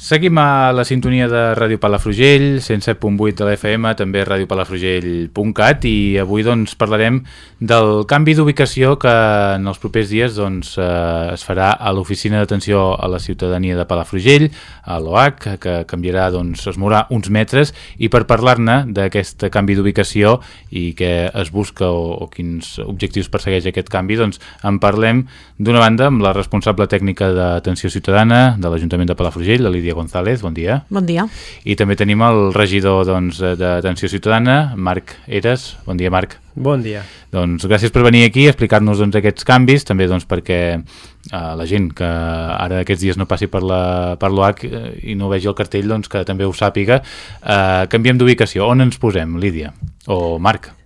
Seguim a la sintonia de Ràdio Palafrugell, 107.8 de l'FM, també radiopalafrugell.cat i avui doncs parlarem del canvi d'ubicació que en els propers dies doncs, eh, es farà a l'Oficina d'Atenció a la Ciutadania de Palafrugell, a l'OAC, que canviarà, doncs, es mourà uns metres i per parlar-ne d'aquest canvi d'ubicació i què es busca o, o quins objectius persegueix aquest canvi, doncs en parlem d'una banda amb la responsable tècnica d'Atenció Ciutadana de l'Ajuntament de Palafrugell, la Lídia Lídia González, bon dia. Bon dia. I també tenim el regidor doncs, d'Atenció doncs, Ciutadana, Marc Eres. Bon dia, Marc. Bon dia. Doncs gràcies per venir aquí a explicar-nos doncs, aquests canvis, també doncs, perquè eh, la gent que ara aquests dies no passi per l'OAC eh, i no vegi el cartell, doncs, que també ho sàpiga. Eh, canviem d'ubicació. On ens posem, Lídia? O Marc?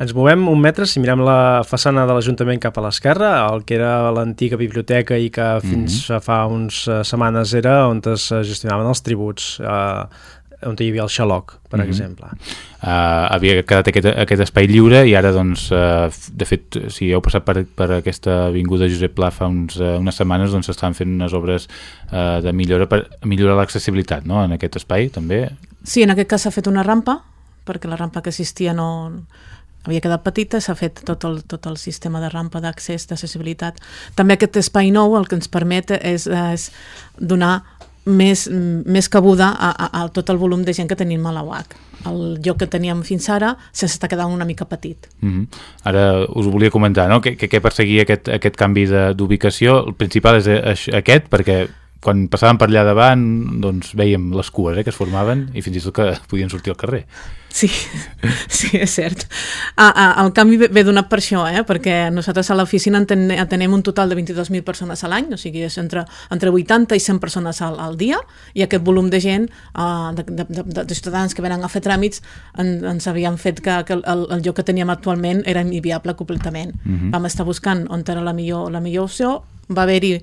Ens movem un metre, si mirem la façana de l'Ajuntament cap a l'esquerra, el que era l'antiga biblioteca i que fins mm -hmm. fa uns uh, setmanes era on es gestionaven els tributs, uh, on hi havia el xaloc, per mm -hmm. exemple. Uh, havia quedat aquest, aquest espai lliure i ara, doncs, uh, de fet, si heu passat per, per aquesta avinguda Josep Pla fa uns, uh, unes setmanes, doncs estan fent unes obres uh, de millora per millorar l'accessibilitat no? en aquest espai, també. Sí, en aquest cas s'ha fet una rampa, perquè la rampa que existia no, havia quedat petita, s'ha fet tot el, tot el sistema de rampa d'accés, d'accessibilitat. També aquest espai nou el que ens permet és, és donar més, més cabuda a, a, a tot el volum de gent que tenim a la UAC. El lloc que teníem fins ara s'està quedant una mica petit. Mm -hmm. Ara us volia comentar, no?, què, què perseguia aquest, aquest canvi d'ubicació. El principal és aquest, perquè quan passàvem per allà davant doncs veiem les cues eh, que es formaven i fins i tot que podien sortir al carrer. Sí, sí, és cert. Ah, ah, el canvi ve, ve donat per això, eh? perquè nosaltres a l'oficina atenem un total de 22.000 persones a l'any, o sigui, és entre, entre 80 i 100 persones al, al dia, i aquest volum de gent, uh, de, de, de, de ciutadans que venen a fer tràmits, en, ens havien fet que, que el, el lloc que teníem actualment era inviable completament. Uh mhm. -huh. Vam estar buscant on era la millor, la millor opció, va haver-hi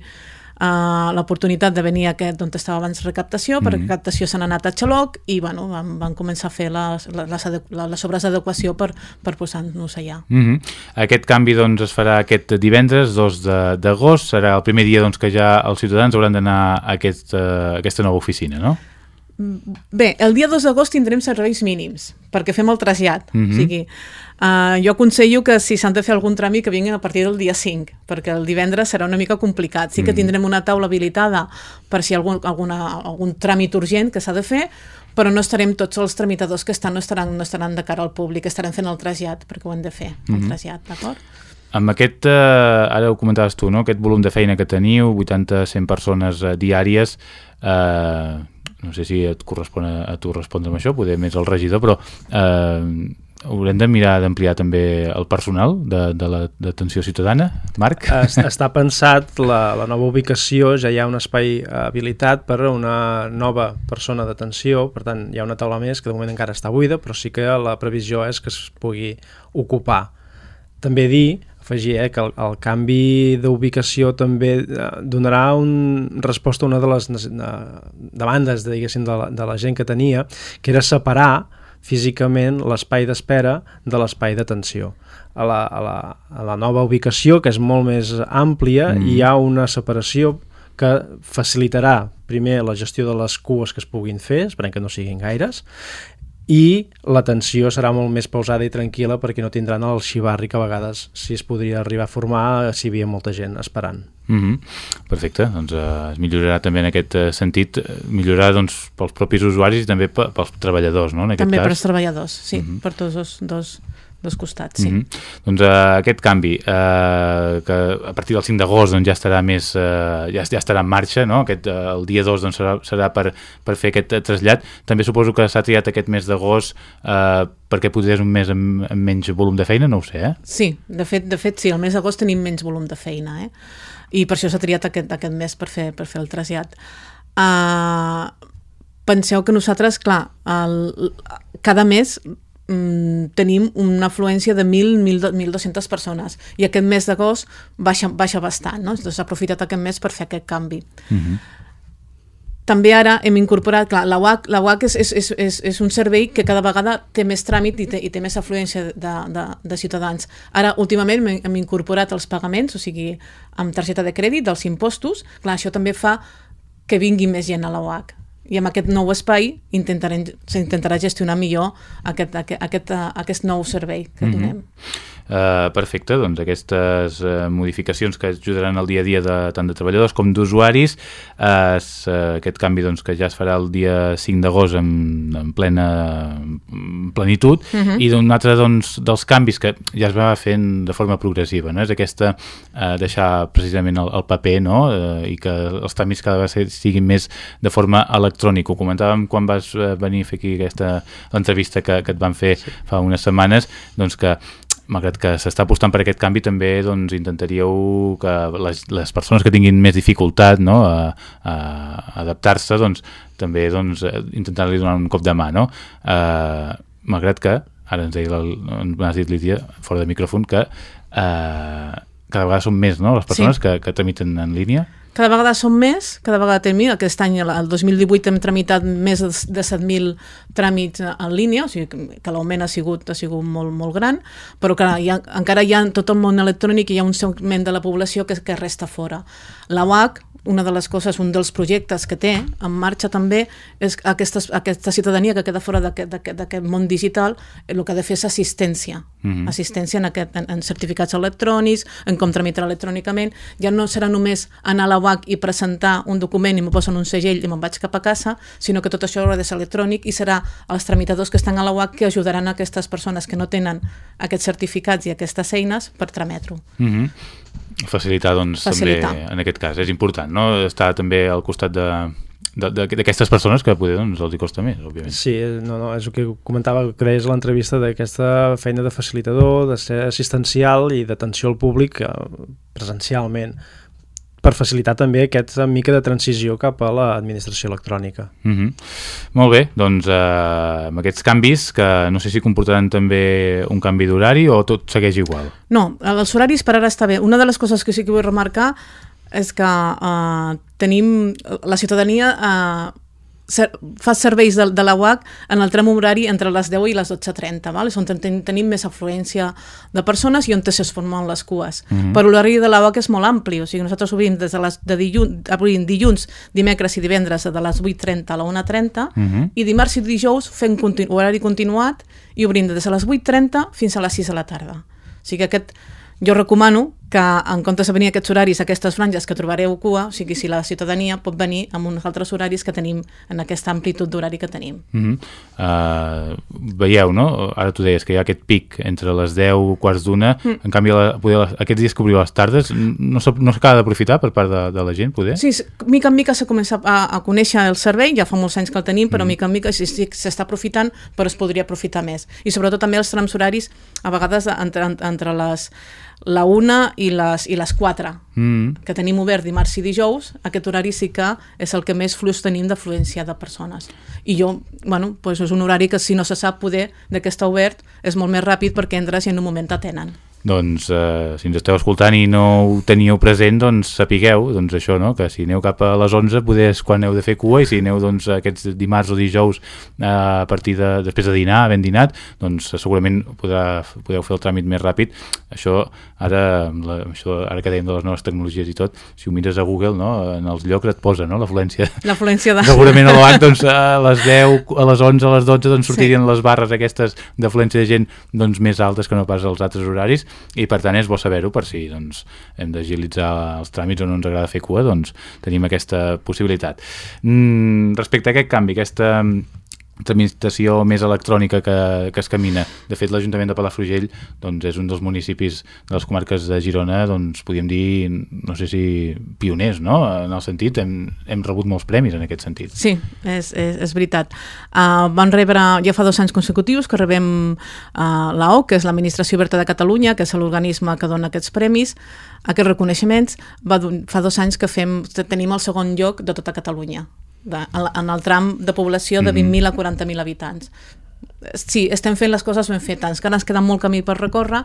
uh, l'oportunitat de venir a aquest on estava abans recaptació, mm -hmm. perquè recaptació se n'ha anat a Xaloc i bueno, van, van començar a fer les, les, les obres d'adequació per, per posar-nos allà. Mm -hmm. Aquest canvi doncs, es farà aquest divendres, 2 d'agost, serà el primer dia doncs, que ja els ciutadans hauran d'anar a, aquest, uh, a aquesta nova oficina, no? Bé, el dia 2 d'agost tindrem serveis mínims, perquè fem el trasllat. Mm -hmm. O sigui, uh, jo aconsello que si s'han de fer algun tràmit que vinguin a partir del dia 5, perquè el divendres serà una mica complicat. Sí que mm -hmm. tindrem una taula habilitada per si hi ha algun, alguna, algun tràmit urgent que s'ha de fer, però no estarem tots els tramitadors que estan no estaran, no estaran de cara al públic, estarem fent el trasllat, perquè ho hem de fer, el mm -hmm. trasllat, d'acord? Amb aquest, eh, ara ho comentaves tu, no? aquest volum de feina que teniu, 80-100 persones eh, diàries, eh, no sé si et correspon a, a tu respondre amb això, poder més el regidor, però eh, haurem de mirar d'ampliar també el personal de, de l'atenció ciutadana, Marc? Està pensat la, la nova ubicació, ja hi ha un espai habilitat per a una nova persona d'atenció, per tant hi ha una taula més que de moment encara està buida, però sí que la previsió és que es pugui ocupar. També dir afegir eh, que el, el canvi d'ubicació també eh, donarà un resposta a una de les de, demandes de, de, la, de la gent que tenia, que era separar físicament l'espai d'espera de l'espai d'atenció. A, la, a, la, a la nova ubicació, que és molt més àmplia, mm. hi ha una separació que facilitarà primer la gestió de les cues que es puguin fer, esperem que no siguin gaires, i l'atenció serà molt més pausada i tranquil·la perquè no tindran el xivarri que a vegades si es podria arribar a formar si hi havia molta gent esperant. Mm -hmm. Perfecte, doncs eh, es millorarà també en aquest eh, sentit, eh, millorarà doncs, pels propis usuaris i també pels treballadors, no? En aquest també cas. pels treballadors, sí, mm -hmm. per tots dos, dos, dos costats, sí. Mm -hmm. Doncs uh, aquest canvi, uh, que a partir del 5 d'agost doncs, ja estarà més uh, ja, ja estarà en marxa, no? aquest, uh, el dia 2 doncs, serà, serà per, per fer aquest trasllat. També suposo que s'ha triat aquest mes d'agost uh, perquè potser és un mes amb, amb menys volum de feina, no ho sé, eh? Sí, de fet, de fet sí, el mes d'agost tenim menys volum de feina, eh? I per això s'ha triat aquest, aquest mes per fer, per fer el trasllat. Uh, penseu que nosaltres, clar, el, cada mes mm, tenim una afluència de 1.000-1.200 persones i aquest mes d'agost baixa, baixa bastant, no? Doncs s'ha aprofitat aquest mes per fer aquest canvi. Uh mhm. -huh. També ara hem incorporat, clar, la UAC, la UAC és, és, és, és, és un servei que cada vegada té més tràmit i té, i té més afluència de, de, de ciutadans. Ara, últimament, hem, hem incorporat els pagaments, o sigui, amb targeta de crèdit dels impostos. Clar, això també fa que vingui més gent a la UAC i amb aquest nou espai s'intentarà gestionar millor aquest, aquest, aquest, aquest nou servei que mm -hmm. Uh, perfecte, doncs aquestes uh, modificacions que ajudaran al dia a dia de, tant de treballadors com d'usuaris uh, uh, aquest canvi doncs, que ja es farà el dia 5 d'agost en, en plena plenitud uh mhm. -huh. i d'un altre doncs, dels canvis que ja es va fent de forma progressiva no? és aquesta uh, deixar precisament el, el paper no? uh, i que els tràmits cada vegada siguin més de forma electrònica, ho comentàvem quan vas venir a fer aquí aquesta entrevista que, que et van fer sí. fa unes setmanes doncs que malgrat que s'està apostant per aquest canvi, també doncs, intentaríeu que les, les persones que tinguin més dificultat no, a, a adaptar-se, doncs, també doncs, intentar-li donar un cop de mà. No? Uh, malgrat que, ara ens deia, m'has dit Lídia, fora de micròfon, que uh, cada vegada són més no, les persones sí. que, que tramiten en línia. Cada vegada som més, cada vegada tenim, aquest any, el 2018, hem tramitat més de 7.000 tràmits en línia, o sigui que l'augment ha sigut, ha sigut molt, molt gran, però que hi ha, encara hi ha tot el món electrònic i hi ha un segment de la població que, que resta fora. La UAC, una de les coses, un dels projectes que té en marxa també és aquesta, aquesta ciutadania que queda fora d'aquest món digital, el que ha de fer és assistència, mm -hmm. assistència en, aquest, en, en certificats electrònics, en com tramitar electrònicament, ja no serà només anar a la UAC i presentar un document i m'ho posen un segell i me'n vaig cap a casa, sinó que tot això haurà de ser electrònic i serà els tramitadors que estan a la UAC que ajudaran a aquestes persones que no tenen aquests certificats i aquestes eines per trametre-ho. Mm -hmm facilitar, doncs, facilitar. també, en aquest cas, és important, no? Estar també al costat de, d'aquestes persones que poder doncs, els hi costa més, òbviament. Sí, no, no, és el que comentava que deies a l'entrevista d'aquesta feina de facilitador, de ser assistencial i d'atenció al públic eh, presencialment per facilitar també aquesta mica de transició cap a l'administració electrònica. Mm -hmm. Molt bé, doncs eh, amb aquests canvis, que no sé si comportaran també un canvi d'horari o tot segueix igual? No, els horaris per ara està bé. Una de les coses que sí que vull remarcar és que eh, tenim la ciutadania... Eh, fa serveis de, de la UAC en el tram horari entre les 10 i les 12.30, val? és on ten, tenim més afluència de persones i on es formen les cues. Mm -hmm. Però l'horari de la UAC és molt ampli, o sigui, nosaltres obrim des de, les, de dilluns, obrim dilluns, dimecres i divendres de les 8.30 a la 1.30 mm -hmm. i dimarts i dijous fem continu, horari continuat i obrim des de les 8.30 fins a les 6 de la tarda. O sigui que aquest, jo recomano que en comptes de venir aquests horaris, aquestes franges que trobareu cua, o sigui, si la ciutadania pot venir amb uns altres horaris que tenim en aquesta amplitud d'horari que tenim. Mm -hmm. uh, veieu, no? Ara tu deies que hi ha aquest pic entre les 10, quarts d'una, mm. en canvi la, poder, aquests dies que obriu les tardes no s'acaba d'aprofitar per part de, de la gent, poder? Sí, mica en mica s'ha començat a, a conèixer el servei, ja fa molts anys que el tenim, però mm. mica en mica s'està aprofitant, però es podria aprofitar més. I sobretot també els trams horaris, a vegades entre, entre les la una i les, i les 4, mm. que tenim obert dimarts i dijous, aquest horari sí que és el que més flux tenim d'afluència de persones. I jo, bueno, pues és un horari que si no se sap poder de què està obert, és molt més ràpid perquè entres i en un moment t'atenen doncs eh, si ens esteu escoltant i no ho teníeu present, doncs sapigueu doncs això, no? que si aneu cap a les 11 poder és quan heu de fer cua i si aneu doncs, aquests dimarts o dijous eh, a partir de, després de dinar, ben dinat doncs segurament podrà, podeu fer el tràmit més ràpid això ara, la, això, ara que dèiem de les noves tecnologies i tot, si ho mires a Google no? en els llocs et posa no? l'afluència de... segurament a l'OAC doncs, a les 10, a les 11, a les 12 doncs, sortirien sí. les barres aquestes d'afluència de gent doncs, més altes que no pas els altres horaris i per tant és bo saber-ho per si doncs, hem d'agilitzar els tràmits o no ens agrada fer cua, doncs tenim aquesta possibilitat. Mm, respecte a aquest canvi, aquesta tramitació més electrònica que, que es camina. De fet, l'Ajuntament de Palafrugell doncs, és un dels municipis de les comarques de Girona, doncs, podríem dir, no sé si pioners, no?, en el sentit, hem, hem rebut molts premis en aquest sentit. Sí, és, és, és veritat. Uh, van rebre, ja fa dos anys consecutius que rebem uh, l'AO, que és l'Administració Oberta de Catalunya, que és l'organisme que dona aquests premis, aquests reconeixements, va, fa dos anys que fem, tenim el segon lloc de tota Catalunya de, en el tram de població de 20.000 mhm. a 40.000 habitants. Sí, estem fent les coses ben fetes, que ens queda molt camí per recórrer,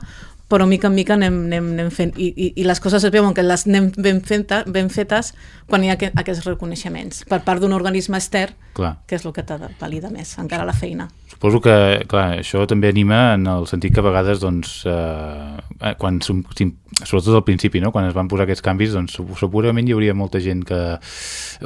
però mica en mica anem, anem, anem fent, i, i, i les coses es veuen que les anem ben, fenta, ben fetes quan hi ha aquest, aquests reconeixements per part d'un organisme extern, Clar. que és el que t'ha de validar més, encara la feina. Suposo que, clar, això també anima en el sentit que a vegades, doncs, eh, quan, som- sim- sobretot al principi, no?, quan es van posar aquests canvis, doncs segurament hi hauria molta gent que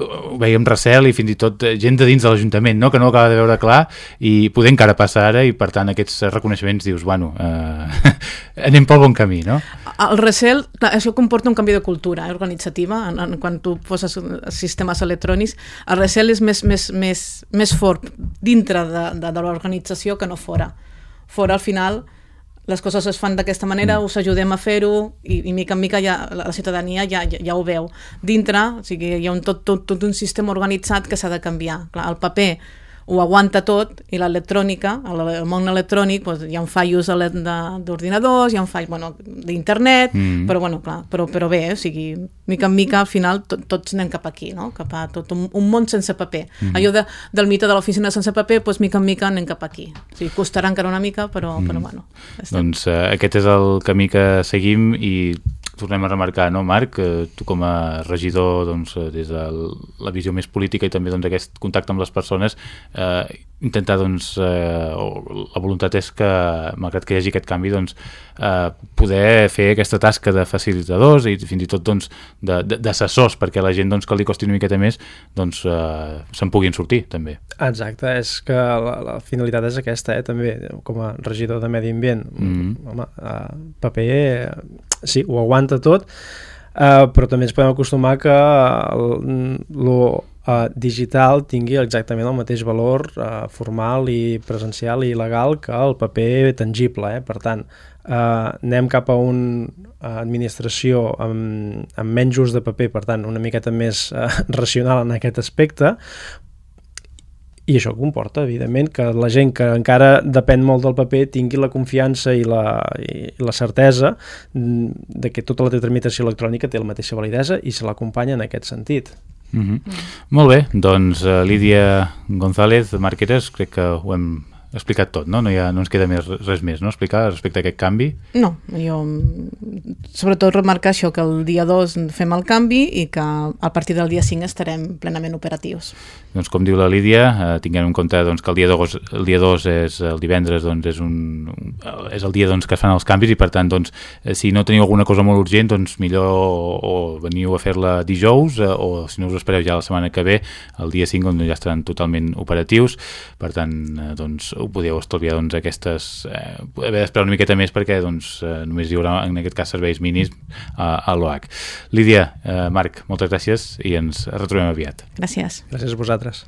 ho veia amb recel i fins i tot eh, gent de dins de l'Ajuntament, no?, que no acaba de veure clar i poder encara passar ara i, per tant, aquests reconeixements dius, bueno, eh, anem pel bon camí, no? El recel, clar, això comporta un canvi de cultura eh, organitzativa, en, en, quan tu poses sistemes electrònics, el recel és més, més, més, més fort dintre de, de, de l'organització que no fora. Fora, al final, les coses es fan d'aquesta manera, mm. us ajudem a fer-ho i, i mica en mica ja, la, la ciutadania ja, ja, ja ho veu. Dintre, o sigui, hi ha un, tot, tot, tot un sistema organitzat que s'ha de canviar. Clar, el paper ho aguanta tot i l'electrònica, el, el món electrònic, doncs, hi ha un fallos d'ordinadors, hi ha un fall bueno, d'internet, Mm. però, bueno, clar, però, però bé, o sigui, mica en mica al final tot, tots anem cap aquí, no? cap a tot un, un món sense paper. Mm. Allò de, del mite de l'oficina sense paper, doncs mica en mica anem cap aquí. O sigui, costarà encara una mica, però, però bueno. estem. Doncs eh, aquest és el camí que seguim i tornem a remarcar, no, Marc? Eh, tu com a regidor, doncs, eh, des de la visió més política i també doncs, aquest contacte amb les persones, eh, intentar, doncs, eh, la voluntat és que, malgrat que hi hagi aquest canvi, doncs, eh, poder fer aquesta tasca de facilitadors i fins i tot doncs, d'assessors, perquè la gent doncs, que li costi una miqueta més doncs, eh, se'n puguin sortir, també. Exacte, és que la, la finalitat és aquesta, eh, també, com a regidor de Medi Ambient. Mhm. Home, uh, paper, eh, sí, ho aguanta tot, uh, però també ens podem acostumar que el, lo uh, digital tingui exactament el mateix valor uh, formal i presencial i legal que el paper tangible. Eh? Per tant, uh, anem cap a una uh, administració amb, amb menys ús de paper, per tant, una miqueta més uh, racional en aquest aspecte, i això comporta, evidentment, que la gent que encara depèn molt del paper tingui la confiança i la, i la certesa mm, de que tota la tramitació electrònica té la mateixa validesa i se l'acompanya en aquest sentit. Mm -hmm. Molt bé, doncs uh, Lídia González, Marqueres, crec que ho hem explicat tot, no? No, hi ha, no ens queda més, res més, no? Explicar respecte a aquest canvi. No, jo sobretot remarcar això, que el dia 2 fem el canvi i que a partir del dia 5 estarem plenament operatius. Doncs com diu la Lídia, eh, tinguem en compte doncs, que el dia 2, el dia 2 és el divendres, doncs, és, un, un- és el dia doncs, que es fan els canvis i per tant, doncs, eh, si no teniu alguna cosa molt urgent, doncs millor o, o veniu a fer-la dijous eh, o si no us espereu ja la setmana que ve, el dia 5 doncs, ja estaran totalment operatius, per tant, eh, doncs, ho podeu estalviar doncs, aquestes... Eh, haver d'esperar una miqueta més perquè doncs, eh, només hi haurà en aquest cas serveis minis a, a l'OH. Lídia, eh, Marc, moltes gràcies i ens retrobem aviat. Gràcies. Gràcies a vosaltres.